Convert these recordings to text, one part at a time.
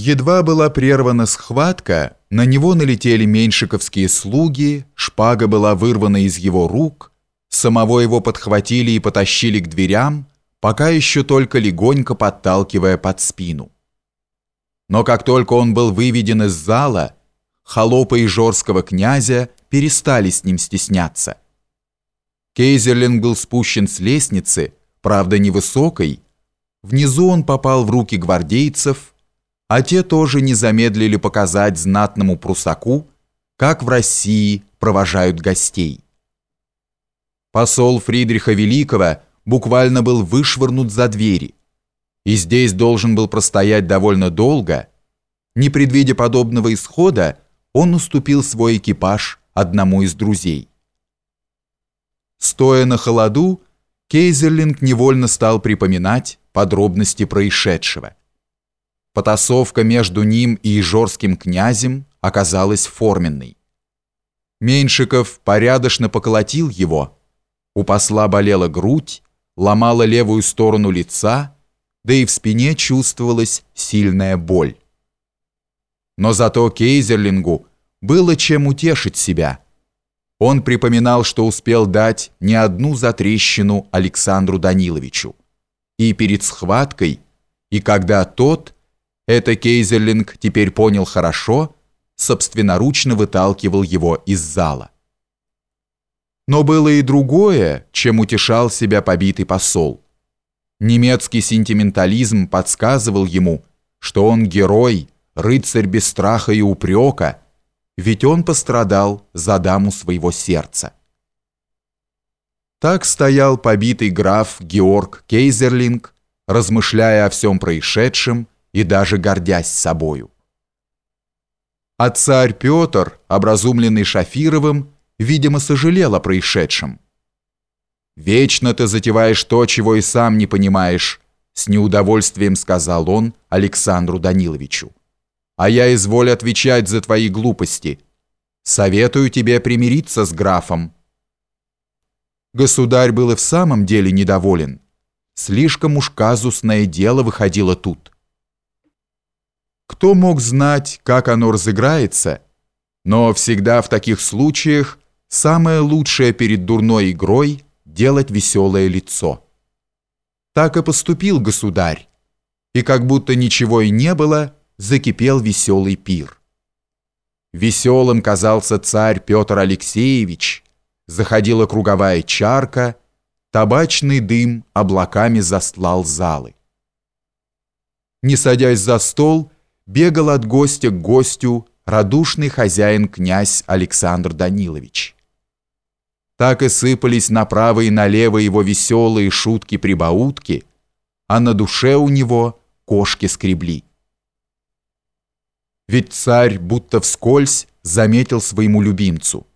Едва была прервана схватка, на него налетели меньшиковские слуги, шпага была вырвана из его рук, самого его подхватили и потащили к дверям, пока еще только легонько подталкивая под спину. Но как только он был выведен из зала, холопы Ижорского князя перестали с ним стесняться. Кейзерлинг был спущен с лестницы, правда невысокой, внизу он попал в руки гвардейцев, а те тоже не замедлили показать знатному прусаку, как в России провожают гостей. Посол Фридриха Великого буквально был вышвырнут за двери, и здесь должен был простоять довольно долго. Не предвидя подобного исхода, он уступил свой экипаж одному из друзей. Стоя на холоду, Кейзерлинг невольно стал припоминать подробности происшедшего. Потасовка между ним и Ижорским князем оказалась форменной. Меньшиков порядочно поколотил его. У посла болела грудь, ломала левую сторону лица, да и в спине чувствовалась сильная боль. Но зато Кейзерлингу было чем утешить себя. Он припоминал, что успел дать не одну затрещину Александру Даниловичу. И перед схваткой, и когда тот – это Кейзерлинг теперь понял хорошо, собственноручно выталкивал его из зала. Но было и другое, чем утешал себя побитый посол. Немецкий сентиментализм подсказывал ему, что он герой, рыцарь без страха и упрека, ведь он пострадал за даму своего сердца. Так стоял побитый граф Георг Кейзерлинг, размышляя о всем происшедшем, и даже гордясь собою. А царь Петр, образумленный Шафировым, видимо, сожалел о происшедшем. «Вечно ты затеваешь то, чего и сам не понимаешь», с неудовольствием сказал он Александру Даниловичу. «А я изволь отвечать за твои глупости. Советую тебе примириться с графом». Государь был и в самом деле недоволен. Слишком уж казусное дело выходило тут. Кто мог знать, как оно разыграется? Но всегда в таких случаях самое лучшее перед дурной игрой – делать веселое лицо. Так и поступил государь, и как будто ничего и не было, закипел веселый пир. Веселым казался царь Петр Алексеевич, заходила круговая чарка, табачный дым облаками застлал залы. Не садясь за стол, бегал от гостя к гостю радушный хозяин князь Александр Данилович. Так и сыпались направо и налево его веселые шутки-прибаутки, а на душе у него кошки скребли. Ведь царь будто вскользь заметил своему любимцу.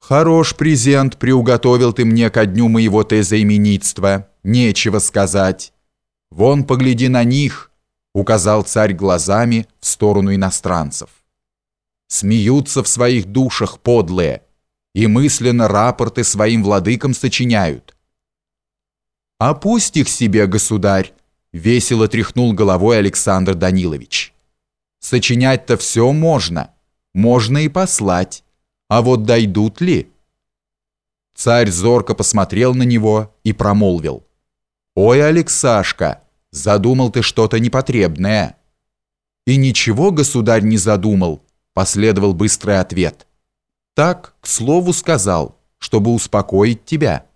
«Хорош презент приуготовил ты мне ко дню моего тезаименитства, нечего сказать. Вон погляди на них» указал царь глазами в сторону иностранцев. Смеются в своих душах подлые и мысленно рапорты своим владыкам сочиняют. «А пусть их себе, государь!» — весело тряхнул головой Александр Данилович. «Сочинять-то все можно, можно и послать, а вот дойдут ли?» Царь зорко посмотрел на него и промолвил. «Ой, Алексашка!» Задумал ты что-то непотребное. И ничего государь не задумал, последовал быстрый ответ. Так, к слову сказал, чтобы успокоить тебя.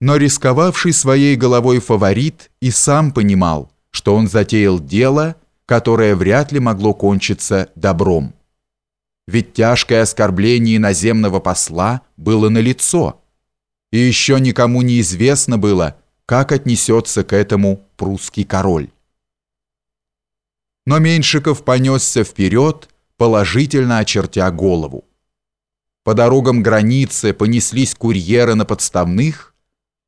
Но рисковавший своей головой фаворит и сам понимал, что он затеял дело, которое вряд ли могло кончиться добром. Ведь тяжкое оскорбление иноземного посла было налицо, и еще никому не известно было, как отнесется к этому прусский король. Но Меньшиков понесся вперед, положительно очертя голову. По дорогам границы понеслись курьеры на подставных,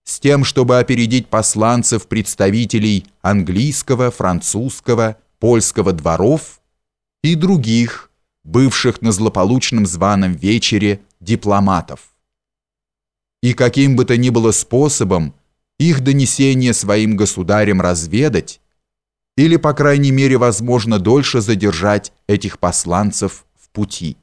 с тем, чтобы опередить посланцев представителей английского, французского, польского дворов и других, бывших на злополучном званом вечере дипломатов. И каким бы то ни было способом их донесение своим государям разведать, или, по крайней мере, возможно дольше задержать этих посланцев в пути.